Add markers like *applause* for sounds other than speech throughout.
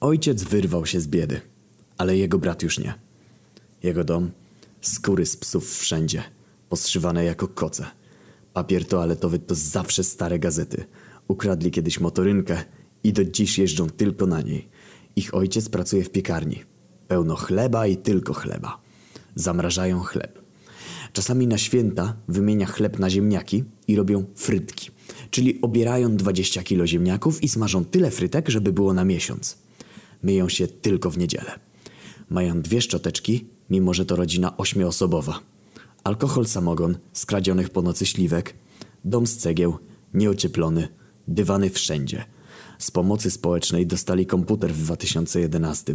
Ojciec wyrwał się z biedy, ale jego brat już nie. Jego dom, skóry z psów wszędzie, postrzywane jako koce. Papier toaletowy to zawsze stare gazety. Ukradli kiedyś motorynkę i do dziś jeżdżą tylko na niej. Ich ojciec pracuje w piekarni. Pełno chleba i tylko chleba. Zamrażają chleb. Czasami na święta wymienia chleb na ziemniaki i robią frytki. Czyli obierają 20 kilo ziemniaków i smażą tyle frytek, żeby było na miesiąc. Myją się tylko w niedzielę. Mają dwie szczoteczki, mimo że to rodzina ośmioosobowa. Alkohol samogon, skradzionych po nocy śliwek, dom z cegieł, nieocieplony, dywany wszędzie. Z pomocy społecznej dostali komputer w 2011.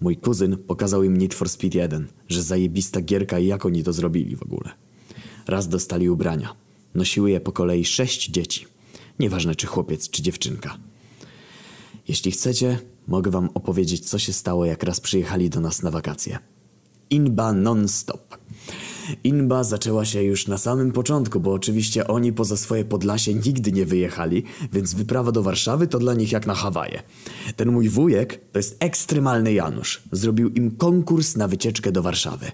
Mój kuzyn pokazał im Need for Speed 1, że zajebista gierka i jak oni to zrobili w ogóle. Raz dostali ubrania. Nosiły je po kolei sześć dzieci. Nieważne czy chłopiec, czy dziewczynka. Jeśli chcecie, mogę wam opowiedzieć, co się stało, jak raz przyjechali do nas na wakacje. Inba non-stop. Inba zaczęła się już na samym początku, bo oczywiście oni poza swoje Podlasie nigdy nie wyjechali, więc wyprawa do Warszawy to dla nich jak na Hawaje. Ten mój wujek to jest ekstremalny Janusz. Zrobił im konkurs na wycieczkę do Warszawy.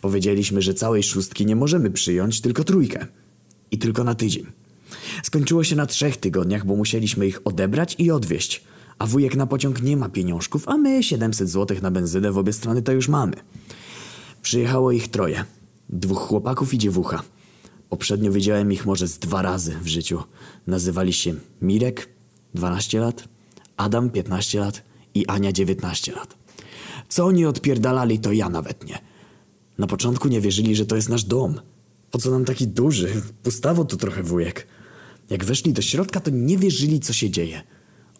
Powiedzieliśmy, że całej szóstki nie możemy przyjąć, tylko trójkę. I tylko na tydzień. Skończyło się na trzech tygodniach, bo musieliśmy ich odebrać i odwieźć. A wujek na pociąg nie ma pieniążków, a my 700 zł na benzynę w obie strony to już mamy. Przyjechało ich troje. Dwóch chłopaków i dziewucha. Poprzednio widziałem ich może z dwa razy w życiu. Nazywali się Mirek, 12 lat, Adam, 15 lat i Ania, 19 lat. Co oni odpierdalali, to ja nawet nie. Na początku nie wierzyli, że to jest nasz dom. Po co nam taki duży? Pustawo tu trochę wujek. Jak weszli do środka, to nie wierzyli, co się dzieje.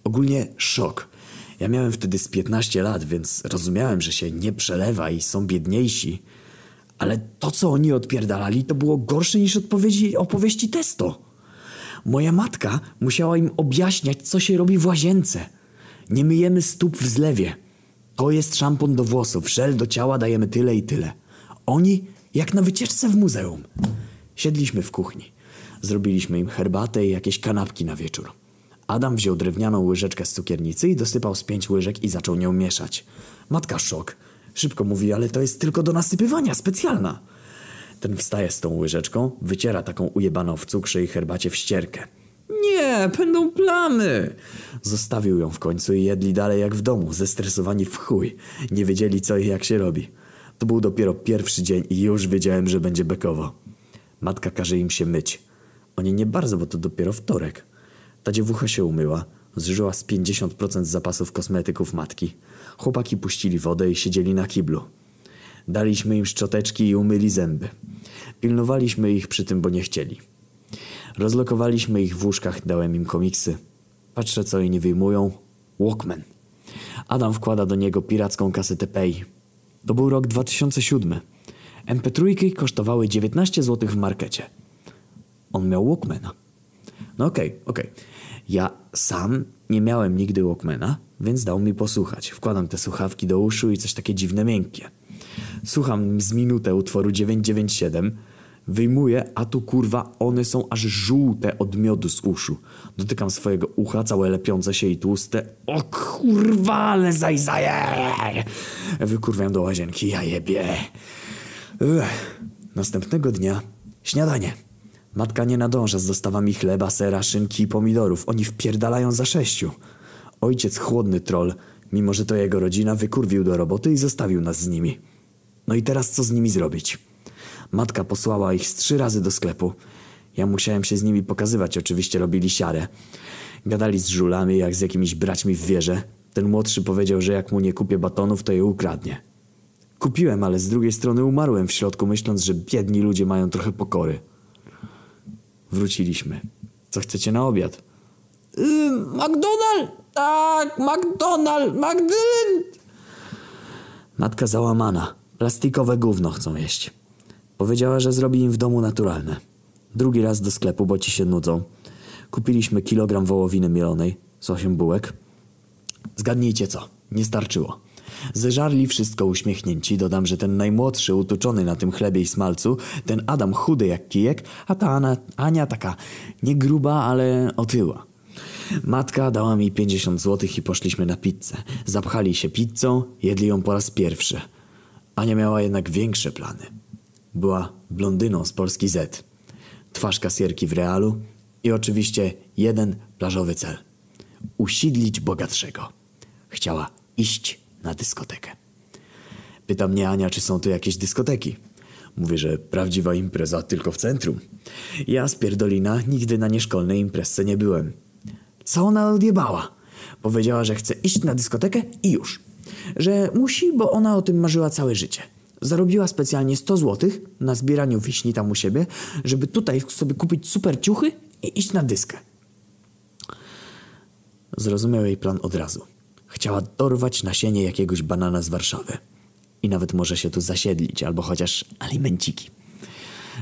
Ogólnie szok. Ja miałem wtedy z 15 lat, więc rozumiałem, że się nie przelewa i są biedniejsi. Ale to, co oni odpierdalali, to było gorsze niż odpowiedzi, opowieści testo. Moja matka musiała im objaśniać, co się robi w łazience. Nie myjemy stóp w zlewie. To jest szampon do włosów, żel do ciała dajemy tyle i tyle. Oni jak na wycieczce w muzeum. Siedliśmy w kuchni. Zrobiliśmy im herbatę i jakieś kanapki na wieczór. Adam wziął drewnianą łyżeczkę z cukiernicy i dosypał z pięć łyżek i zaczął nią mieszać. Matka szok. Szybko mówi, ale to jest tylko do nasypywania, specjalna. Ten wstaje z tą łyżeczką, wyciera taką ujebaną w cukrze i herbacie w ścierkę. Nie, będą plamy! Zostawił ją w końcu i jedli dalej jak w domu, zestresowani w chuj. Nie wiedzieli co i jak się robi. To był dopiero pierwszy dzień i już wiedziałem, że będzie bekowo. Matka każe im się myć. Oni nie bardzo, bo to dopiero wtorek. Ta dziewucha się umyła, zużyła z 50% zapasów kosmetyków matki. Chłopaki puścili wodę i siedzieli na kiblu. Daliśmy im szczoteczki i umyli zęby. Pilnowaliśmy ich przy tym, bo nie chcieli. Rozlokowaliśmy ich w łóżkach, dałem im komiksy. Patrzę, co oni wyjmują. Walkman. Adam wkłada do niego piracką kasetę Pay. To był rok 2007. MP3 kosztowały 19 zł w markecie. On miał Walkmana. No okej, okay, okej. Okay. Ja sam nie miałem nigdy Walkmana, więc dał mi posłuchać. Wkładam te słuchawki do uszu i coś takie dziwne miękkie. Słucham z minutę utworu 997, wyjmuję, a tu kurwa one są aż żółte od miodu z uszu. Dotykam swojego ucha, całe lepiące się i tłuste. O kurwa, ale zajzaje! Wykurwiam do łazienki, ja jebie. Ech. Następnego dnia śniadanie. Matka nie nadąża z dostawami chleba, sera, szynki i pomidorów. Oni wpierdalają za sześciu. Ojciec chłodny troll, mimo że to jego rodzina, wykurwił do roboty i zostawił nas z nimi. No i teraz co z nimi zrobić? Matka posłała ich z trzy razy do sklepu. Ja musiałem się z nimi pokazywać, oczywiście robili siarę. Gadali z żulami jak z jakimiś braćmi w wieże. Ten młodszy powiedział, że jak mu nie kupię batonów, to je ukradnie. Kupiłem, ale z drugiej strony umarłem w środku, myśląc, że biedni ludzie mają trochę pokory. Wróciliśmy. Co chcecie na obiad? Yy, McDonald! Tak, McDonald! McDonald! Matka załamana. Plastikowe gówno chcą jeść. Powiedziała, że zrobi im w domu naturalne. Drugi raz do sklepu, bo ci się nudzą. Kupiliśmy kilogram wołowiny mielonej z osiem bułek. Zgadnijcie co? Nie starczyło. Zeżarli wszystko uśmiechnięci. Dodam, że ten najmłodszy, utuczony na tym chlebie i smalcu, ten Adam chudy jak kijek, a ta Ana, Ania taka nie gruba, ale otyła. Matka dała mi 50 zł i poszliśmy na pizzę. Zapchali się pizzą, jedli ją po raz pierwszy. Ania miała jednak większe plany. Była blondyną z Polski Z. Twarz kasjerki w realu i oczywiście jeden plażowy cel. Usidlić bogatszego. Chciała iść na dyskotekę. Pyta mnie Ania, czy są tu jakieś dyskoteki. Mówię, że prawdziwa impreza tylko w centrum. Ja z Pierdolina nigdy na nieszkolnej imprezce nie byłem. Co ona odjebała? Powiedziała, że chce iść na dyskotekę i już. Że musi, bo ona o tym marzyła całe życie. Zarobiła specjalnie 100 zł na zbieraniu wiśni tam u siebie, żeby tutaj sobie kupić super ciuchy i iść na dyskę. Zrozumiał jej plan od razu. Chciała dorwać nasienie jakiegoś banana z Warszawy. I nawet może się tu zasiedlić, albo chociaż alimenciki.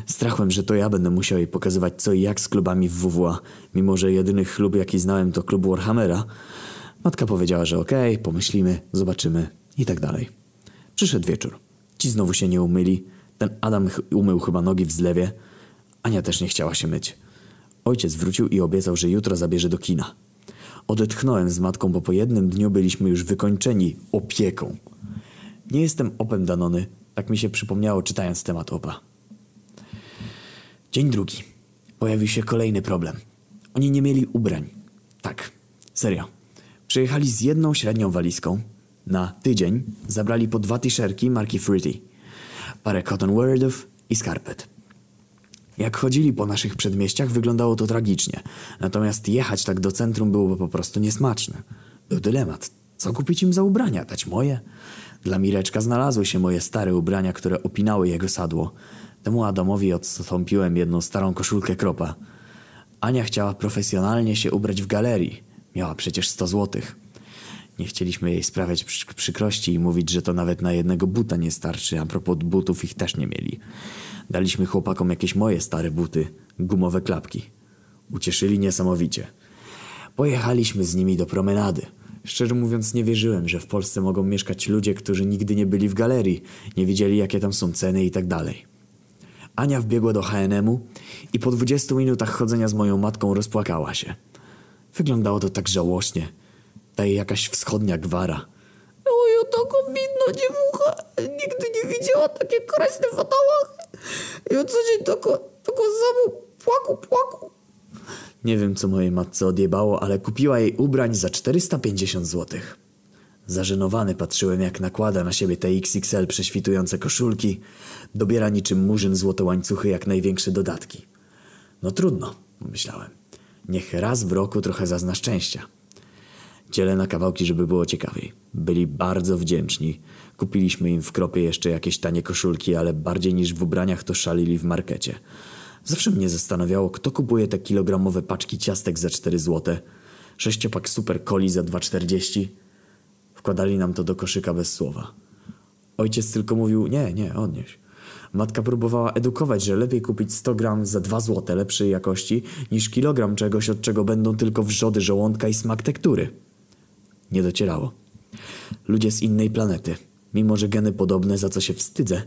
Strachłem, że to ja będę musiał jej pokazywać co i jak z klubami w WWA, mimo że jedyny klub jaki znałem to klub Warhammera. Matka powiedziała, że okej, okay, pomyślimy, zobaczymy i tak dalej. Przyszedł wieczór. Ci znowu się nie umyli. Ten Adam umył chyba nogi w zlewie. Ania też nie chciała się myć. Ojciec wrócił i obiecał, że jutro zabierze do kina. Odetchnąłem z matką, bo po jednym dniu byliśmy już wykończeni opieką. Nie jestem opem Danony, tak mi się przypomniało czytając temat opa. Dzień drugi. Pojawił się kolejny problem. Oni nie mieli ubrań. Tak, serio. Przyjechali z jedną średnią walizką. Na tydzień zabrali po dwa t-shirki marki Fruity, parę cotton wordów i skarpet. Jak chodzili po naszych przedmieściach, wyglądało to tragicznie. Natomiast jechać tak do centrum byłoby po prostu niesmaczne. Był dylemat. Co kupić im za ubrania? Dać moje? Dla Mireczka znalazły się moje stare ubrania, które opinały jego sadło. Temu Adamowi odstąpiłem jedną starą koszulkę kropa. Ania chciała profesjonalnie się ubrać w galerii. Miała przecież 100 złotych. Nie chcieliśmy jej sprawiać przykrości i mówić, że to nawet na jednego buta nie starczy, a propos butów ich też nie mieli. Daliśmy chłopakom jakieś moje stare buty, gumowe klapki. Ucieszyli niesamowicie. Pojechaliśmy z nimi do promenady. Szczerze mówiąc nie wierzyłem, że w Polsce mogą mieszkać ludzie, którzy nigdy nie byli w galerii, nie wiedzieli jakie tam są ceny i tak dalej. Ania wbiegła do H&M-u i po 20 minutach chodzenia z moją matką rozpłakała się. Wyglądało to tak żałośnie. Ta jakaś wschodnia gwara. Ojo, taką bidną dziewucha. Nigdy nie widziała takie kraśne w fatałach. Ja co dzień tylko, tylko zamu płaku, płaku. Nie wiem, co mojej matce odjebało, ale kupiła jej ubrań za 450 złotych. Zażenowany patrzyłem, jak nakłada na siebie te XXL prześwitujące koszulki, dobiera niczym murzyn złote łańcuchy jak największe dodatki. No trudno, myślałem. Niech raz w roku trochę zazna szczęścia. Dzielę na kawałki, żeby było ciekawiej. Byli bardzo wdzięczni. Kupiliśmy im w kropie jeszcze jakieś tanie koszulki, ale bardziej niż w ubraniach to szalili w markecie. Zawsze mnie zastanawiało, kto kupuje te kilogramowe paczki ciastek za 4 złote, sześciopak super coli za 2,40 Wkładali nam to do koszyka bez słowa. Ojciec tylko mówił, nie, nie, odnieś. Matka próbowała edukować, że lepiej kupić 100 gram za 2 złote lepszej jakości, niż kilogram czegoś, od czego będą tylko wrzody żołądka i smak tektury. Nie docierało. Ludzie z innej planety. Mimo, że geny podobne, za co się wstydzę,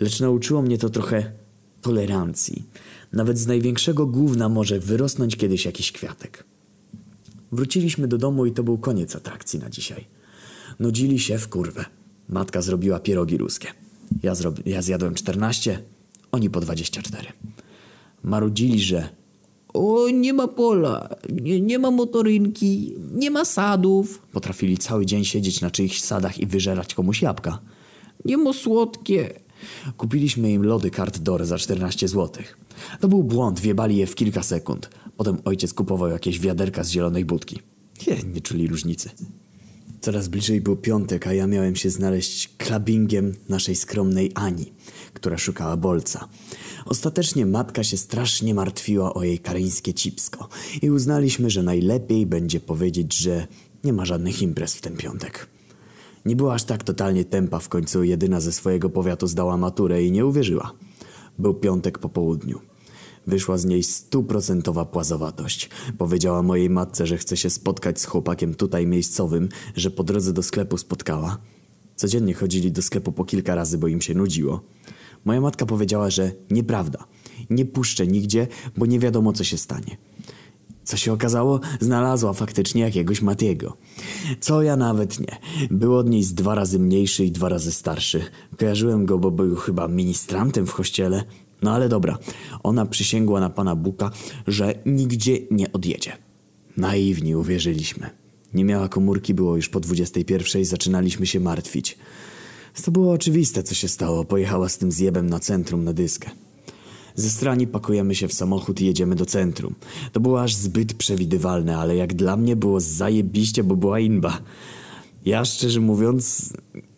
lecz nauczyło mnie to trochę tolerancji. Nawet z największego gówna może wyrosnąć kiedyś jakiś kwiatek. Wróciliśmy do domu i to był koniec atrakcji na dzisiaj. Nudzili się w kurwę. Matka zrobiła pierogi ruskie. Ja, ja zjadłem 14, oni po 24. Marudzili, że o, nie ma pola, nie, nie ma motorynki, nie ma sadów. Potrafili cały dzień siedzieć na czyichś sadach i wyżerać komuś jabłka. Nie ma słodkie. Kupiliśmy im lody Kart Door za 14 zł. To był błąd, wiebali je w kilka sekund. Potem ojciec kupował jakieś wiaderka z zielonej budki. Nie, nie czuli różnicy. Coraz bliżej był piątek, a ja miałem się znaleźć klabingiem naszej skromnej Ani, która szukała bolca. Ostatecznie matka się strasznie martwiła o jej kareńskie cipsko i uznaliśmy, że najlepiej będzie powiedzieć, że nie ma żadnych imprez w ten piątek. Nie była aż tak totalnie tempa, w końcu jedyna ze swojego powiatu zdała maturę i nie uwierzyła. Był piątek po południu. Wyszła z niej stuprocentowa płazowatość. Powiedziała mojej matce, że chce się spotkać z chłopakiem tutaj miejscowym, że po drodze do sklepu spotkała. Codziennie chodzili do sklepu po kilka razy, bo im się nudziło. Moja matka powiedziała, że nieprawda. Nie puszczę nigdzie, bo nie wiadomo co się stanie. Co się okazało? Znalazła faktycznie jakiegoś Matiego. Co ja nawet nie. Był od niej z dwa razy mniejszy i dwa razy starszy. Kojarzyłem go, bo był chyba ministrantem w kościele. No ale dobra, ona przysięgła na pana Buka, że nigdzie nie odjedzie. Naiwni uwierzyliśmy. Nie miała komórki, było już po 21, zaczynaliśmy się martwić. To było oczywiste, co się stało. Pojechała z tym zjebem na centrum na dyskę. Ze strani pakujemy się w samochód i jedziemy do centrum. To było aż zbyt przewidywalne, ale jak dla mnie było zajebiście, bo była inba. Ja szczerze mówiąc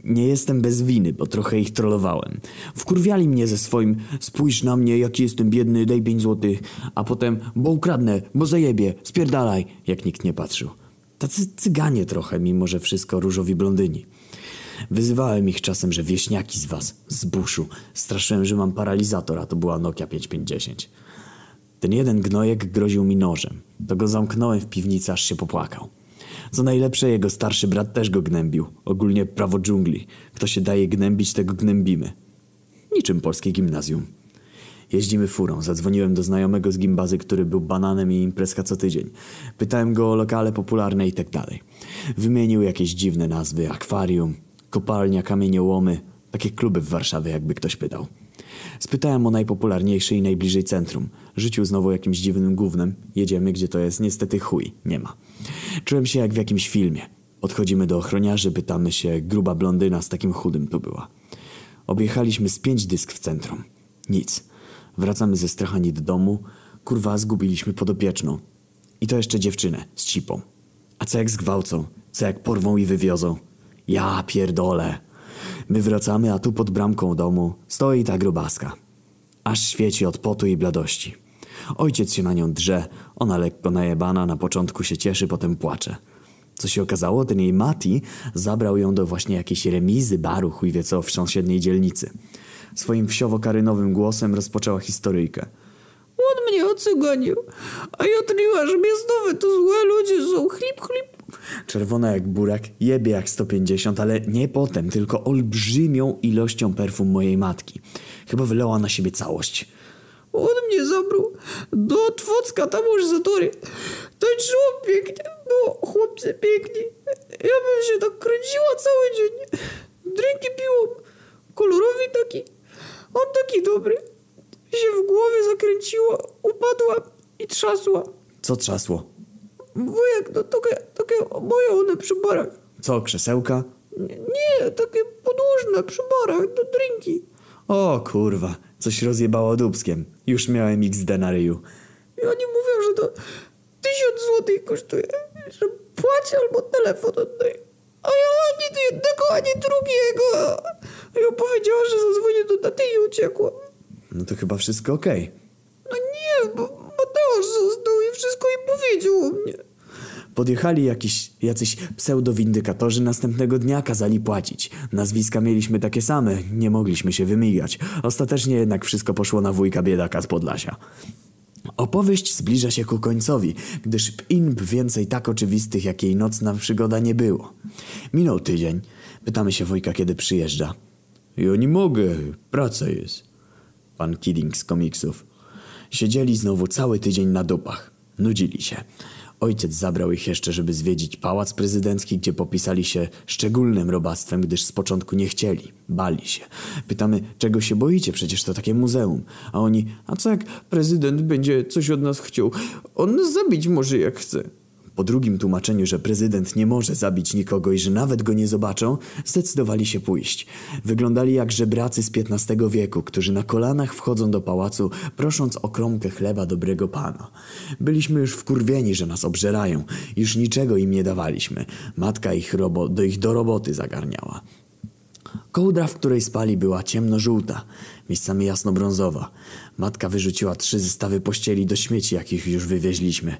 nie jestem bez winy, bo trochę ich trollowałem. Wkurwiali mnie ze swoim spójrz na mnie, jaki jestem biedny, daj pięć złotych, a potem bo ukradnę, bo zajebie, spierdalaj, jak nikt nie patrzył. Tacy cyganie trochę, mimo że wszystko różowi blondyni. Wyzywałem ich czasem, że wieśniaki z was, z buszu. Straszyłem, że mam paralizator, a to była Nokia 5510. Ten jeden gnojek groził mi nożem. To go zamknąłem w piwnicy, aż się popłakał. Co najlepsze, jego starszy brat też go gnębił. Ogólnie prawo dżungli. Kto się daje gnębić, tego gnębimy. Niczym polskie gimnazjum. Jeździmy furą. Zadzwoniłem do znajomego z gimbazy, który był bananem i imprezka co tydzień. Pytałem go o lokale popularne i tak dalej. Wymienił jakieś dziwne nazwy. Akwarium, kopalnia, kamieniołomy. Takie kluby w Warszawie, jakby ktoś pytał. Spytałem o najpopularniejszy i najbliżej centrum. Rzucił znowu jakimś dziwnym gównem. Jedziemy, gdzie to jest. Niestety chuj, nie ma. Czułem się jak w jakimś filmie. Podchodzimy do ochroniarzy, pytamy się, gruba blondyna z takim chudym tu była. Objechaliśmy z pięć dysk w centrum. Nic. Wracamy ze strachani do domu. Kurwa, zgubiliśmy podopieczną. I to jeszcze dziewczynę z cipą. A co jak zgwałcą? Co jak porwą i wywiozą? Ja pierdolę. My wracamy, a tu pod bramką domu stoi ta grubaska. Aż świeci od potu i bladości. Ojciec się na nią drze, ona lekko najebana, na początku się cieszy, potem płacze. Co się okazało, ten jej Mati zabrał ją do właśnie jakiejś remizy, baru, chuj wie co, w sąsiedniej dzielnicy. Swoim wsiowo-karynowym głosem rozpoczęła historyjkę. On mnie ocyganił, a ja tliła, że miastowe to złe ludzie są, chlip, chlip. Czerwona jak burak, jebie jak 150, ale nie potem, tylko olbrzymią ilością perfum mojej matki. Chyba wylała na siebie całość. On mnie zabrał do Twocka, tam już zatory. Tańczyło pięknie, było chłopcy piękni. Ja bym się tak kręciła cały dzień. Drinki piłam, kolorowy taki. On taki dobry. Się w głowie zakręciło, upadła i trzasła. Co trzasło? Wujek, no takie, takie moje one przy barach. Co, krzesełka? Nie, nie, takie podłużne przy barach, do drinki. O kurwa, coś rozjebało dubskiem. Już miałem XD na ryju. I oni mówią, że to tysiąc złotych kosztuje, że płaci albo telefon oddaj. A ja ani jednego, ani drugiego. I opowiedziała, że zadzwonię do taty i uciekła. No to chyba wszystko okej. No nie, bo Mateusz został i wszystko im powiedział o mnie. Podjechali jakiś, jacyś pseudowindykatorzy następnego dnia, kazali płacić. Nazwiska mieliśmy takie same, nie mogliśmy się wymigać. Ostatecznie jednak wszystko poszło na wujka biedaka z Podlasia. Opowieść zbliża się ku końcowi, gdyż inb więcej tak oczywistych, jak jej nocna przygoda nie było. Minął tydzień. Pytamy się wujka, kiedy przyjeżdża. Ja nie mogę, praca jest. Pan Kidding z komiksów. Siedzieli znowu cały tydzień na dupach. Nudzili się. Ojciec zabrał ich jeszcze, żeby zwiedzić pałac prezydencki, gdzie popisali się szczególnym robactwem, gdyż z początku nie chcieli, bali się. Pytamy, czego się boicie, przecież to takie muzeum. A oni, a co jak prezydent będzie coś od nas chciał? On nas zabić może jak chce. Po drugim tłumaczeniu, że prezydent nie może zabić nikogo i że nawet go nie zobaczą, zdecydowali się pójść. Wyglądali jak żebracy z XV wieku, którzy na kolanach wchodzą do pałacu, prosząc o kromkę chleba dobrego pana. Byliśmy już wkurwieni, że nas obżerają. Już niczego im nie dawaliśmy. Matka ich robo do ich do roboty zagarniała. Kołdra, w której spali, była ciemnożółta, miejscami jasnobrązowa. Matka wyrzuciła trzy zestawy pościeli do śmieci, jakich już wywieźliśmy.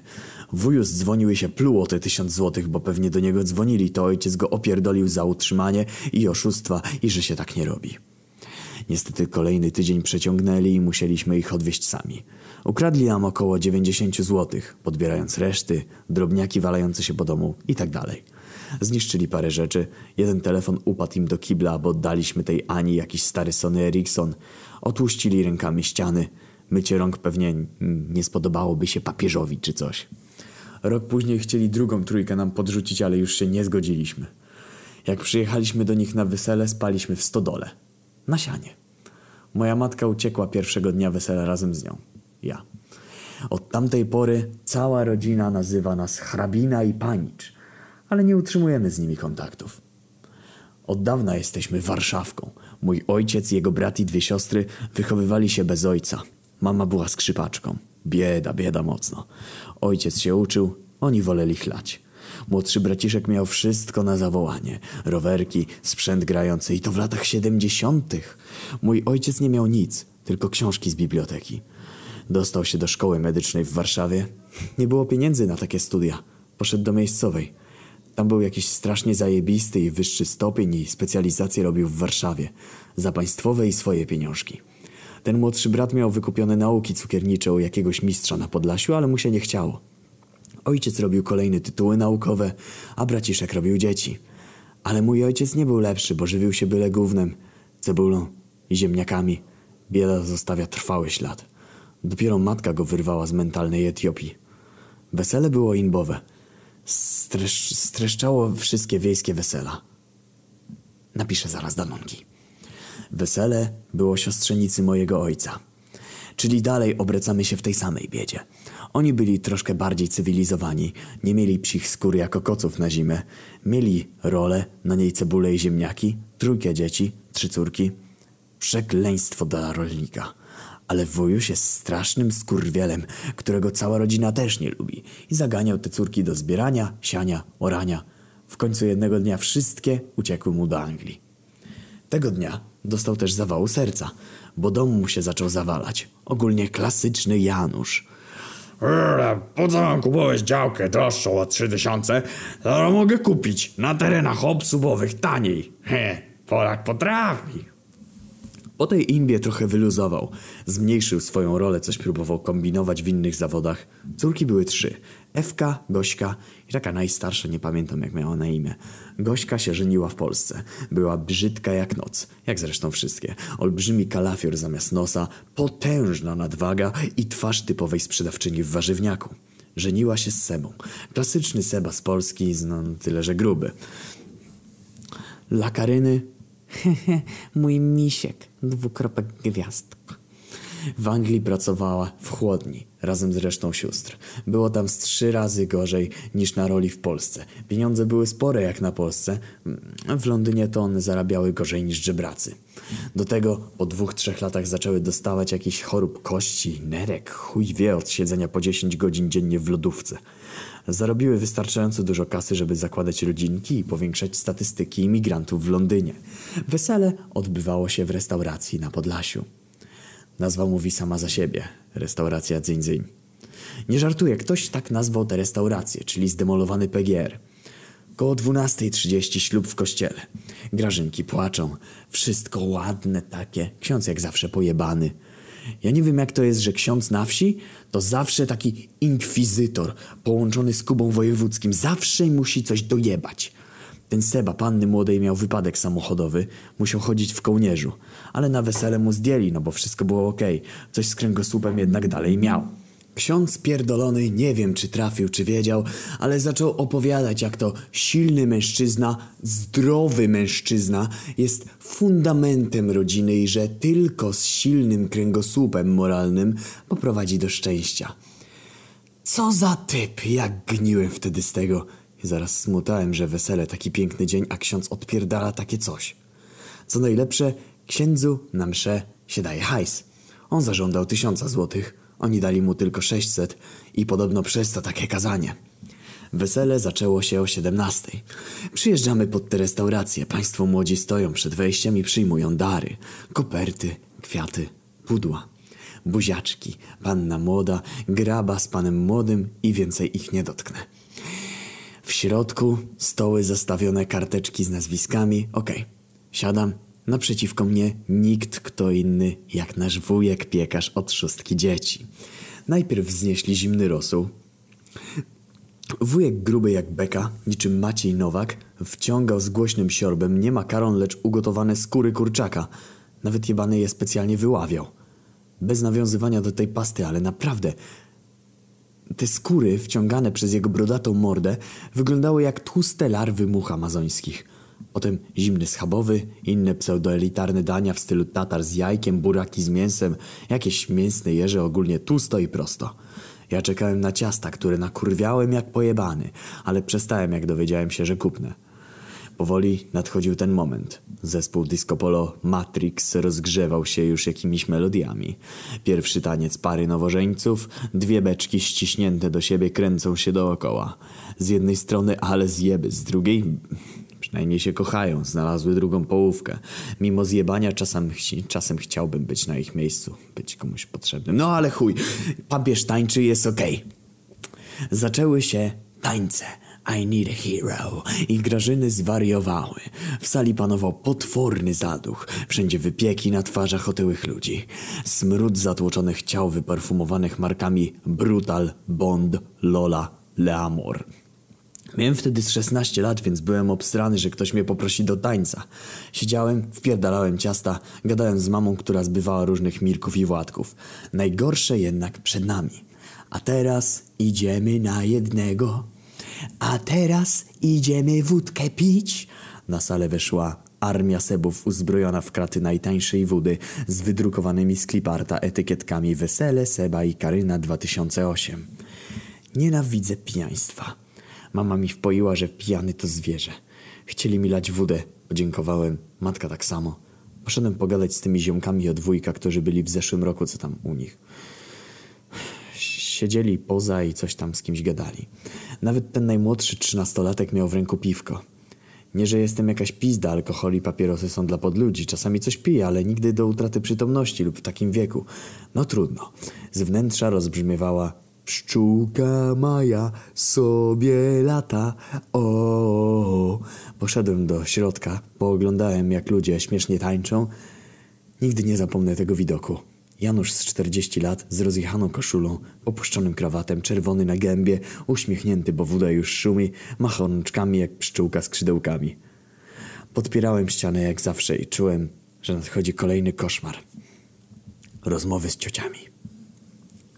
Wujus dzwonił i się pluł o te tysiąc złotych, bo pewnie do niego dzwonili, to ojciec go opierdolił za utrzymanie i oszustwa i że się tak nie robi. Niestety kolejny tydzień przeciągnęli i musieliśmy ich odwieźć sami. Ukradli nam około 90 złotych, podbierając reszty, drobniaki walające się po domu i tak dalej. Zniszczyli parę rzeczy. Jeden telefon upadł im do kibla, bo oddaliśmy tej Ani jakiś stary Sony Ericsson. Otłuścili rękami ściany. Mycie rąk pewnie nie spodobałoby się papieżowi czy coś. Rok później chcieli drugą trójkę nam podrzucić, ale już się nie zgodziliśmy. Jak przyjechaliśmy do nich na wesele, spaliśmy w stodole. Na sianie. Moja matka uciekła pierwszego dnia wesela razem z nią. Ja. Od tamtej pory cała rodzina nazywa nas hrabina i panicz, ale nie utrzymujemy z nimi kontaktów. Od dawna jesteśmy Warszawką. Mój ojciec, jego brat i dwie siostry wychowywali się bez ojca. Mama była skrzypaczką. Bieda, bieda mocno. Ojciec się uczył, oni woleli chlać. Młodszy braciszek miał wszystko na zawołanie. Rowerki, sprzęt grający i to w latach siedemdziesiątych. Mój ojciec nie miał nic, tylko książki z biblioteki. Dostał się do szkoły medycznej w Warszawie. Nie było pieniędzy na takie studia. Poszedł do miejscowej. Tam był jakiś strasznie zajebisty i wyższy stopień i specjalizację robił w Warszawie. Za państwowe i swoje pieniążki. Ten młodszy brat miał wykupione nauki cukiernicze u jakiegoś mistrza na Podlasiu, ale mu się nie chciało. Ojciec robił kolejne tytuły naukowe, a braciszek robił dzieci. Ale mój ojciec nie był lepszy, bo żywił się byle gównem, cebulą i ziemniakami. Bieda zostawia trwały ślad. Dopiero matka go wyrwała z mentalnej Etiopii. Wesele było inbowe. Stresz streszczało wszystkie wiejskie wesela. Napiszę zaraz danonki. Wesele było siostrzenicy mojego ojca. Czyli dalej obracamy się w tej samej biedzie. Oni byli troszkę bardziej cywilizowani, nie mieli psich skór jako koców na zimę. Mieli rolę, na niej cebulę i ziemniaki, trójkę dzieci, trzy córki. Przekleństwo dla rolnika. Ale wujuś jest strasznym skurwielem, którego cała rodzina też nie lubi. I zaganiał te córki do zbierania, siania, orania. W końcu jednego dnia wszystkie uciekły mu do Anglii. Tego dnia dostał też zawału serca, bo dom mu się zaczął zawalać. Ogólnie klasyczny Janusz. Po co mam kupować działkę droższą o 3000? To mogę kupić na terenach obsubowych taniej. He, Polak potrafi. Po tej imbie trochę wyluzował. Zmniejszył swoją rolę, coś próbował kombinować w innych zawodach. Córki były trzy. Ewka, Gośka i taka najstarsza, nie pamiętam jak miała na imię. Gośka się żeniła w Polsce. Była brzydka jak noc, jak zresztą wszystkie. Olbrzymi kalafior zamiast nosa, potężna nadwaga i twarz typowej sprzedawczyni w warzywniaku. Żeniła się z Sebą. Klasyczny Seba z Polski, no tyle że gruby. Dla Karyny Hehe, *laughs* mój misiek, dwukropek gwiazdka. W Anglii pracowała w chłodni, razem z resztą sióstr. Było tam z trzy razy gorzej niż na roli w Polsce. Pieniądze były spore jak na Polsce. W Londynie to one zarabiały gorzej niż żebracy. Do tego po dwóch, trzech latach zaczęły dostawać jakiś chorób kości, nerek, chuj wie od siedzenia po 10 godzin dziennie w lodówce. Zarobiły wystarczająco dużo kasy, żeby zakładać rodzinki i powiększać statystyki imigrantów w Londynie. Wesele odbywało się w restauracji na Podlasiu. Nazwa mówi sama za siebie. Restauracja Dzyń. Nie żartuję, ktoś tak nazwał tę restaurację, czyli zdemolowany PGR. Koło 12.30 ślub w kościele. Grażynki płaczą. Wszystko ładne takie. Ksiądz jak zawsze pojebany. Ja nie wiem jak to jest, że ksiądz na wsi to zawsze taki inkwizytor połączony z Kubą Wojewódzkim. Zawsze musi coś dojebać. Ten Seba, panny młodej, miał wypadek samochodowy. Musiał chodzić w kołnierzu. Ale na wesele mu zdjęli, no bo wszystko było okej. Coś z kręgosłupem jednak dalej miał. Ksiądz pierdolony nie wiem czy trafił, czy wiedział, ale zaczął opowiadać jak to silny mężczyzna, zdrowy mężczyzna jest fundamentem rodziny i że tylko z silnym kręgosłupem moralnym poprowadzi do szczęścia. Co za typ, jak gniłem wtedy z tego. Zaraz smutałem, że wesele taki piękny dzień, a ksiądz odpierdala takie coś. Co najlepsze, księdzu na msze się daje hajs. On zażądał tysiąca złotych, oni dali mu tylko 600 i podobno przez to takie kazanie. Wesele zaczęło się o 17. Przyjeżdżamy pod tę restaurację. Państwo młodzi stoją przed wejściem i przyjmują dary. Koperty, kwiaty, pudła. Buziaczki, panna młoda, graba z panem młodym i więcej ich nie dotknę. W środku stoły zastawione karteczki z nazwiskami. Okej, okay. siadam. Naprzeciwko mnie nikt kto inny jak nasz wujek piekarz od szóstki dzieci. Najpierw wznieśli zimny rosół. Wujek gruby jak beka, niczym Maciej Nowak, wciągał z głośnym siorbem nie makaron, lecz ugotowane skóry kurczaka. Nawet jebany je specjalnie wyławiał. Bez nawiązywania do tej pasty, ale naprawdę Te skóry wciągane przez jego brodatą mordę wyglądały jak tłuste larwy much amazońskich. Potem zimny schabowy, inne pseudoelitarne dania w stylu tatar z jajkiem, buraki z mięsem, jakieś mięsne jeże ogólnie tłusto i prosto. Ja czekałem na ciasta, które nakurwiałem jak pojebany, ale przestałem jak dowiedziałem się, że kupnę. Powoli nadchodził ten moment. Zespół disco polo Matrix rozgrzewał się już jakimiś melodiami. Pierwszy taniec pary nowożeńców, dwie beczki ściśnięte do siebie kręcą się dookoła. Z jednej strony ale zjeby, z drugiej *sniffs* przynajmniej się kochają, znalazły drugą połówkę. Mimo zjebania czasem, czasem chciałbym być na ich miejscu, być komuś potrzebnym. No ale chuj, papież tańczy jest okej. Okay. Zaczęły się tańce. I need a hero. I Grażyny zwariowały. W sali panował potworny zaduch. Wszędzie wypieki na twarzach otyłych ludzi. Smród zatłoczonych ciał wyperfumowanych markami Brutal, Bond, Lola, Leamor. Miałem wtedy z 16 lat, więc byłem obstrany, że ktoś mnie poprosi do tańca. Siedziałem, wpierdalałem ciasta, gadałem z mamą, która zbywała różnych Mirków i Władków. Najgorsze jednak przed nami. A teraz idziemy na jednego. A teraz idziemy wódkę pić. Na salę weszła armia sebów uzbrojona w kraty najtańszej wody z wydrukowanymi z kliparta etykietkami Wesele, Seba i Karyna 2008. Nienawidzę pijaństwa. Mama mi wpoiła, że pijany to zwierzę. Chcieli mi lać wódę. Podziękowałem. Matka tak samo. Poszedłem pogadać z tymi ziomkami od dwójka, którzy byli w zeszłym roku, co tam u nich. Siedzieli poza i coś tam z kimś gadali. Nawet ten najmłodszy trzynastolatek miał w ręku piwko. Nie, że jestem jakaś pizda, alkohol i papierosy są dla podludzi. Czasami coś piję, ale nigdy do utraty przytomności lub w takim wieku. No trudno. Z wnętrza rozbrzmiewała Pszczółka Maja sobie lata. O, Poszedłem do środka, pooglądałem jak ludzie śmiesznie tańczą. Nigdy nie zapomnę tego widoku. Janusz z 40 lat, z rozjechaną koszulą, opuszczonym krawatem, czerwony na gębie, uśmiechnięty, bo woda już szumi, macha rączkami jak pszczółka skrzydełkami. Podpierałem ścianę jak zawsze i czułem, że nadchodzi kolejny koszmar. Rozmowy z ciociami.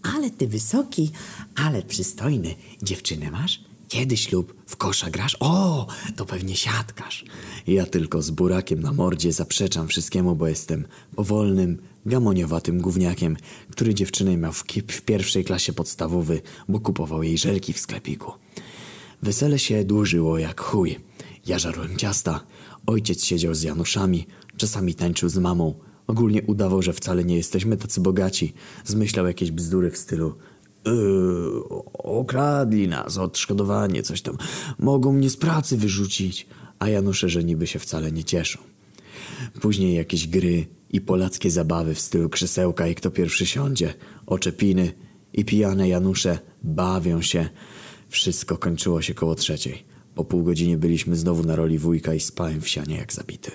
Ale ty wysoki, ale przystojny. Dziewczynę masz? Kiedy ślub? W kosza grasz? O, to pewnie siatkarz. Ja tylko z burakiem na mordzie zaprzeczam wszystkiemu, bo jestem powolnym, gamoniowatym gówniakiem, który dziewczynę miał w, w pierwszej klasie podstawowy, bo kupował jej żelki w sklepiku. Wesele się dłużyło jak chuj. Ja żarłem ciasta, ojciec siedział z Januszami, czasami tańczył z mamą, Ogólnie udawał, że wcale nie jesteśmy tacy bogaci. Zmyślał jakieś bzdury w stylu Yy, okradli nas, odszkodowanie, coś tam. Mogą mnie z pracy wyrzucić. A Janusze, że niby się wcale nie cieszą. Później jakieś gry i polackie zabawy w stylu krzesełka i kto pierwszy siądzie, oczepiny i pijane Janusze bawią się. Wszystko kończyło się koło trzeciej. Po pół godzinie byliśmy znowu na roli wujka i spałem w sianie jak zabity.